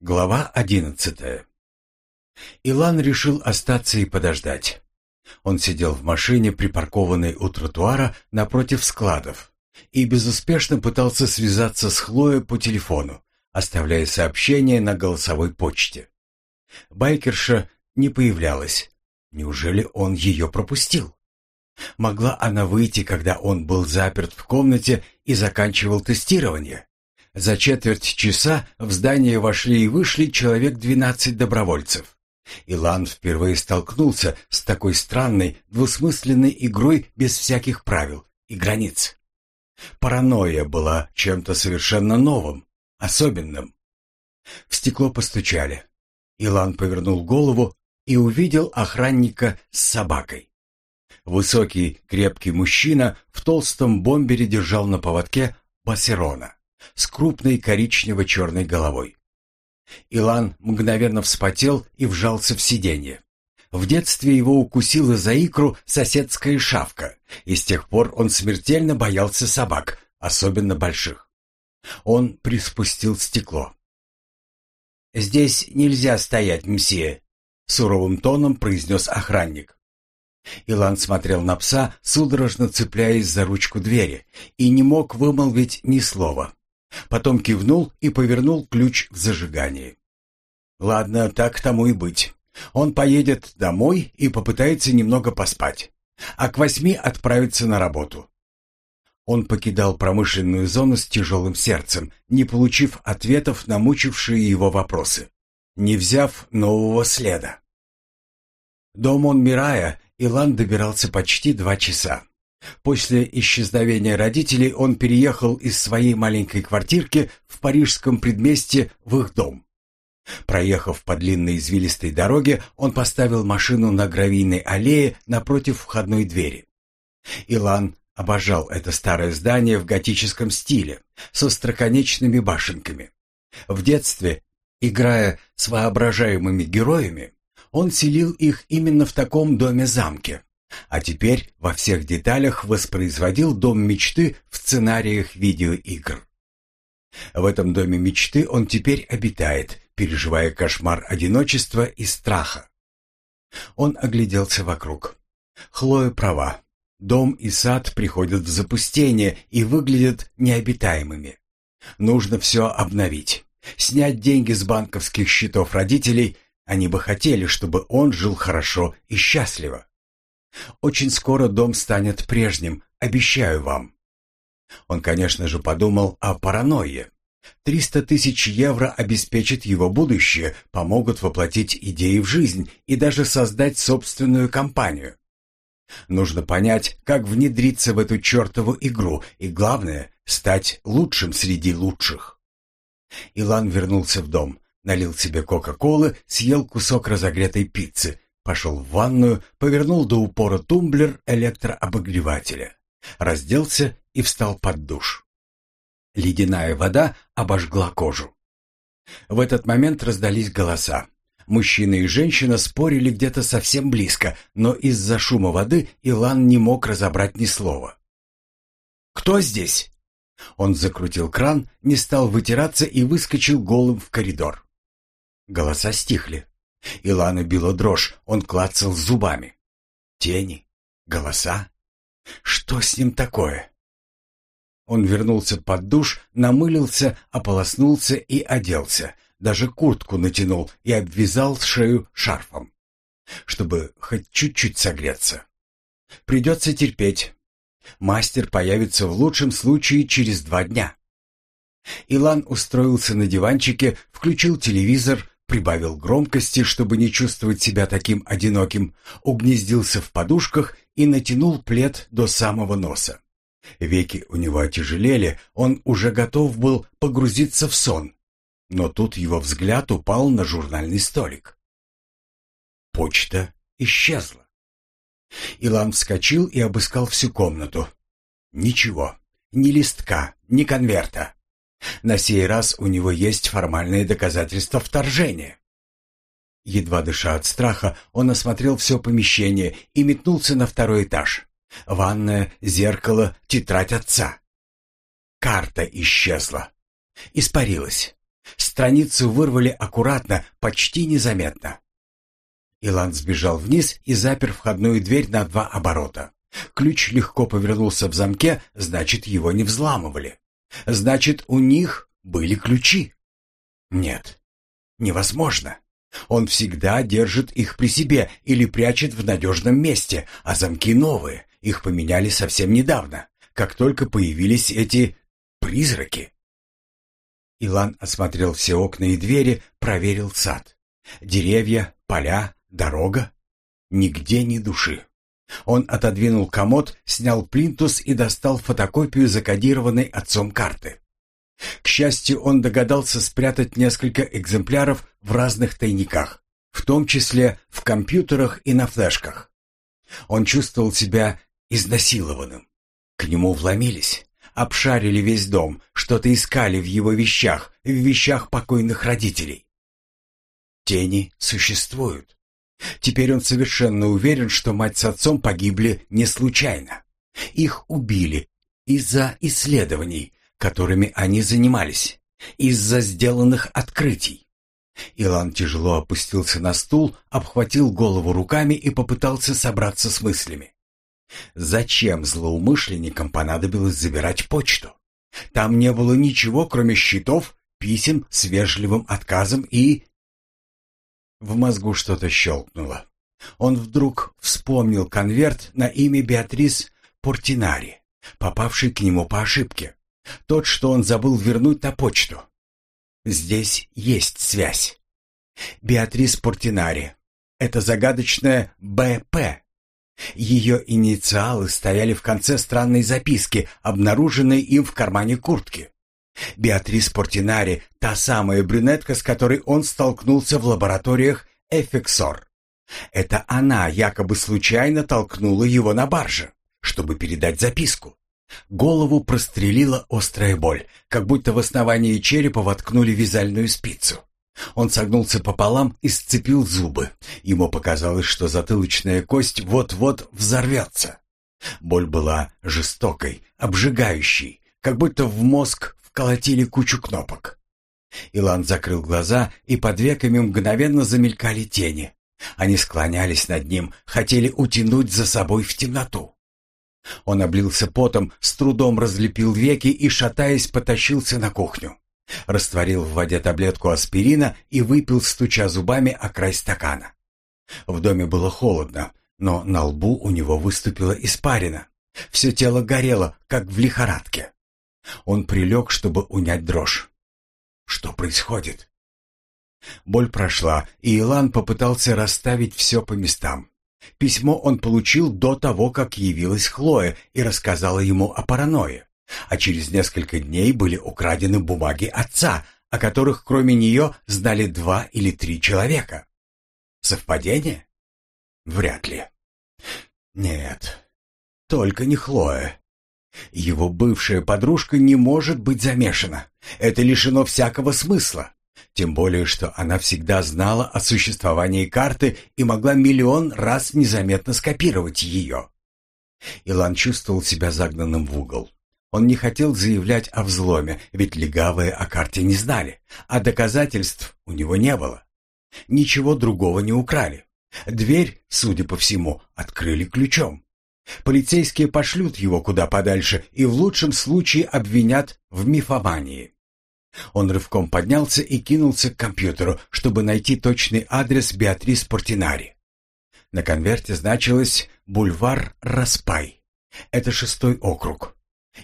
Глава одиннадцатая. Илан решил остаться и подождать. Он сидел в машине, припаркованной у тротуара напротив складов, и безуспешно пытался связаться с Хлоей по телефону, оставляя сообщение на голосовой почте. Байкерша не появлялась. Неужели он ее пропустил? Могла она выйти, когда он был заперт в комнате и заканчивал тестирование? За четверть часа в здание вошли и вышли человек двенадцать добровольцев. Илан впервые столкнулся с такой странной, двусмысленной игрой без всяких правил и границ. Паранойя была чем-то совершенно новым, особенным. В стекло постучали. Илан повернул голову и увидел охранника с собакой. Высокий, крепкий мужчина в толстом бомбере держал на поводке басерона с крупной коричнево-черной головой. Илан мгновенно вспотел и вжался в сиденье. В детстве его укусила за икру соседская шавка, и с тех пор он смертельно боялся собак, особенно больших. Он приспустил стекло. «Здесь нельзя стоять, мсье», — суровым тоном произнес охранник. Илан смотрел на пса, судорожно цепляясь за ручку двери, и не мог вымолвить ни слова. Потом кивнул и повернул ключ в зажигании. «Ладно, так тому и быть. Он поедет домой и попытается немного поспать, а к восьми отправится на работу». Он покидал промышленную зону с тяжелым сердцем, не получив ответов на мучившие его вопросы, не взяв нового следа. До Монмирая Илан добирался почти два часа. После исчезновения родителей он переехал из своей маленькой квартирки в парижском предместье в их дом. Проехав по длинной извилистой дороге, он поставил машину на гравийной аллее напротив входной двери. Илан обожал это старое здание в готическом стиле, со строконечными башенками. В детстве, играя с воображаемыми героями, он селил их именно в таком доме-замке. А теперь во всех деталях воспроизводил дом мечты в сценариях видеоигр. В этом доме мечты он теперь обитает, переживая кошмар одиночества и страха. Он огляделся вокруг. Хлоя права. Дом и сад приходят в запустение и выглядят необитаемыми. Нужно все обновить. Снять деньги с банковских счетов родителей. Они бы хотели, чтобы он жил хорошо и счастливо. Очень скоро дом станет прежним, обещаю вам. Он, конечно же, подумал о паранойе. Триста тысяч евро обеспечат его будущее, помогут воплотить идеи в жизнь и даже создать собственную компанию. Нужно понять, как внедриться в эту чертову игру и, главное, стать лучшим среди лучших. Илан вернулся в дом, налил себе кока-колы, съел кусок разогретой пиццы, Пошел в ванную, повернул до упора тумблер электрообогревателя, разделся и встал под душ. Ледяная вода обожгла кожу. В этот момент раздались голоса. Мужчина и женщина спорили где-то совсем близко, но из-за шума воды Илан не мог разобрать ни слова. «Кто здесь?» Он закрутил кран, не стал вытираться и выскочил голым в коридор. Голоса стихли. Илана била дрожь, он клацал зубами. Тени, голоса. Что с ним такое? Он вернулся под душ, намылился, ополоснулся и оделся. Даже куртку натянул и обвязал шею шарфом, чтобы хоть чуть-чуть согреться. Придется терпеть. Мастер появится в лучшем случае через два дня. Илан устроился на диванчике, включил телевизор, прибавил громкости, чтобы не чувствовать себя таким одиноким, угнездился в подушках и натянул плед до самого носа. Веки у него отяжелели, он уже готов был погрузиться в сон. Но тут его взгляд упал на журнальный столик. Почта исчезла. Илан вскочил и обыскал всю комнату. Ничего, ни листка, ни конверта. На сей раз у него есть формальные доказательства вторжения. Едва дыша от страха, он осмотрел все помещение и метнулся на второй этаж. Ванная, зеркало, тетрадь отца. Карта исчезла. Испарилась. Страницу вырвали аккуратно, почти незаметно. Илан сбежал вниз и запер входную дверь на два оборота. Ключ легко повернулся в замке, значит, его не взламывали. Значит, у них были ключи. Нет, невозможно. Он всегда держит их при себе или прячет в надежном месте, а замки новые, их поменяли совсем недавно, как только появились эти призраки. Илан осмотрел все окна и двери, проверил сад. Деревья, поля, дорога. Нигде ни души. Он отодвинул комод, снял плинтус и достал фотокопию закодированной отцом карты. К счастью, он догадался спрятать несколько экземпляров в разных тайниках, в том числе в компьютерах и на флешках. Он чувствовал себя изнасилованным. К нему вломились, обшарили весь дом, что-то искали в его вещах, в вещах покойных родителей. Тени существуют. Теперь он совершенно уверен, что мать с отцом погибли не случайно. Их убили из-за исследований, которыми они занимались, из-за сделанных открытий. Илан тяжело опустился на стул, обхватил голову руками и попытался собраться с мыслями. Зачем злоумышленникам понадобилось забирать почту? Там не было ничего, кроме счетов, писем с вежливым отказом и... В мозгу что-то щелкнуло. Он вдруг вспомнил конверт на имя Беатрис Портинари, попавший к нему по ошибке. Тот, что он забыл вернуть на почту. Здесь есть связь. Беатрис Портинари. Это загадочная БП. Ее инициалы стояли в конце странной записки, обнаруженной им в кармане куртки. Беатрис Портинари, та самая брюнетка, с которой он столкнулся в лабораториях Эфексор. Это она якобы случайно толкнула его на барже, чтобы передать записку. Голову прострелила острая боль, как будто в основании черепа воткнули вязальную спицу. Он согнулся пополам и сцепил зубы. Ему показалось, что затылочная кость вот-вот взорвется. Боль была жестокой, обжигающей, как будто в мозг вколотили кучу кнопок. Илан закрыл глаза, и под веками мгновенно замелькали тени. Они склонялись над ним, хотели утянуть за собой в темноту. Он облился потом, с трудом разлепил веки и, шатаясь, потащился на кухню. Растворил в воде таблетку аспирина и выпил, стуча зубами о край стакана. В доме было холодно, но на лбу у него выступила испарина. Все тело горело, как в лихорадке. Он прилег, чтобы унять дрожь. Что происходит? Боль прошла, и Илан попытался расставить все по местам. Письмо он получил до того, как явилась Хлоя и рассказала ему о паранойе. А через несколько дней были украдены бумаги отца, о которых кроме нее знали два или три человека. Совпадение? Вряд ли. Нет, только не Хлоя. Его бывшая подружка не может быть замешана. Это лишено всякого смысла. Тем более, что она всегда знала о существовании карты и могла миллион раз незаметно скопировать ее. Илан чувствовал себя загнанным в угол. Он не хотел заявлять о взломе, ведь легавые о карте не знали, а доказательств у него не было. Ничего другого не украли. Дверь, судя по всему, открыли ключом. Полицейские пошлют его куда подальше и в лучшем случае обвинят в мифомании. Он рывком поднялся и кинулся к компьютеру, чтобы найти точный адрес Беатрис Портинари. На конверте значилось «Бульвар Распай». Это шестой округ.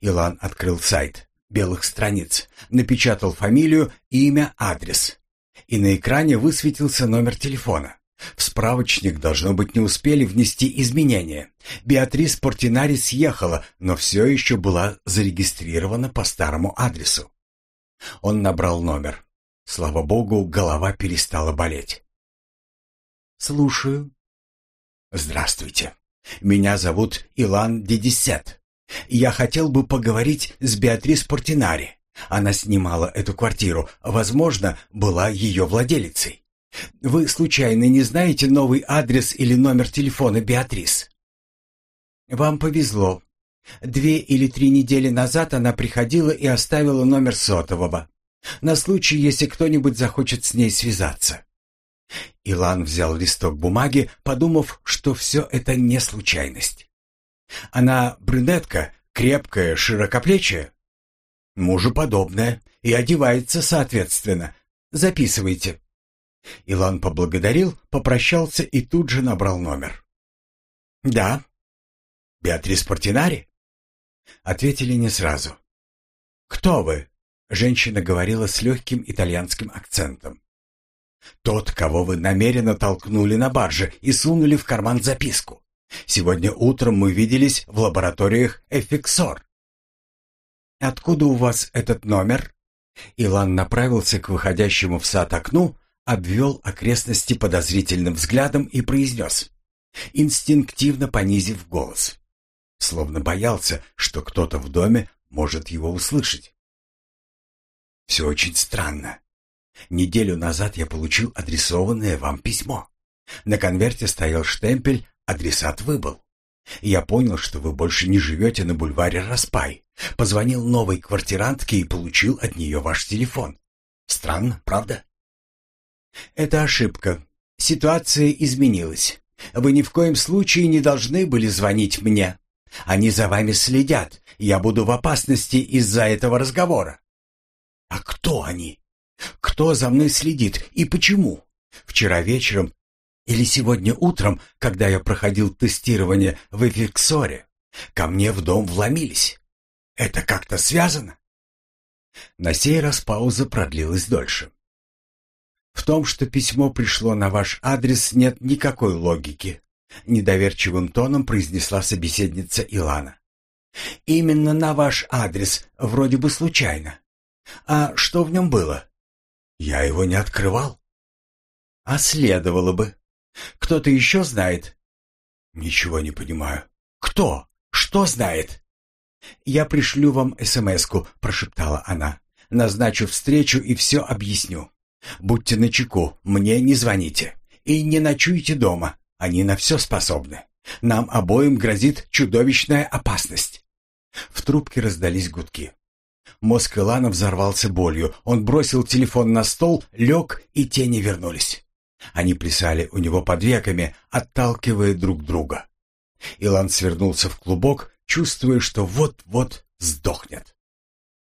Илан открыл сайт белых страниц, напечатал фамилию, имя, адрес. И на экране высветился номер телефона. В справочник, должно быть, не успели внести изменения. Беатрис Портинари съехала, но все еще была зарегистрирована по старому адресу. Он набрал номер. Слава богу, голова перестала болеть. «Слушаю». «Здравствуйте. Меня зовут Илан Дедисет. Я хотел бы поговорить с Беатрис Портинари. Она снимала эту квартиру, возможно, была ее владелицей. Вы случайно не знаете новый адрес или номер телефона Беатрис? Вам повезло. Две или три недели назад она приходила и оставила номер сотового. На случай, если кто-нибудь захочет с ней связаться. Илан взял листок бумаги, подумав, что все это не случайность. Она брюнетка, крепкая, широкоплечая. Мужу подобная и одевается соответственно. Записывайте. Илан поблагодарил, попрощался и тут же набрал номер. «Да». «Беатрис Портинари?» Ответили не сразу. «Кто вы?» — женщина говорила с легким итальянским акцентом. «Тот, кого вы намеренно толкнули на барже и сунули в карман записку. Сегодня утром мы виделись в лабораториях Эфиксор». «Откуда у вас этот номер?» Илан направился к выходящему в сад окну, обвел окрестности подозрительным взглядом и произнес, инстинктивно понизив голос, словно боялся, что кто-то в доме может его услышать. «Все очень странно. Неделю назад я получил адресованное вам письмо. На конверте стоял штемпель «Адресат выбыл». Я понял, что вы больше не живете на бульваре Распай. Позвонил новой квартирантке и получил от нее ваш телефон. Странно, правда? Это ошибка. Ситуация изменилась. Вы ни в коем случае не должны были звонить мне. Они за вами следят. Я буду в опасности из-за этого разговора. А кто они? Кто за мной следит и почему? Вчера вечером или сегодня утром, когда я проходил тестирование в Эфиксоре, ко мне в дом вломились. Это как-то связано? На сей раз пауза продлилась дольше. В том, что письмо пришло на ваш адрес, нет никакой логики, недоверчивым тоном произнесла собеседница Илана. Именно на ваш адрес, вроде бы случайно. А что в нем было? Я его не открывал. А следовало бы. Кто-то еще знает? Ничего не понимаю. Кто? Что знает? Я пришлю вам СМСку, прошептала она. Назначу встречу и все объясню. Будьте начеку, мне не звоните. И не ночуйте дома, они на все способны. Нам обоим грозит чудовищная опасность. В трубке раздались гудки. Мозг Илана взорвался болью. Он бросил телефон на стол, лег, и тени вернулись. Они плясали у него под веками, отталкивая друг друга. Илан свернулся в клубок, чувствуя, что вот-вот сдохнет.